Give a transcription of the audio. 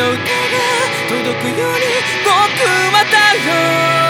の歌が届くように僕は太陽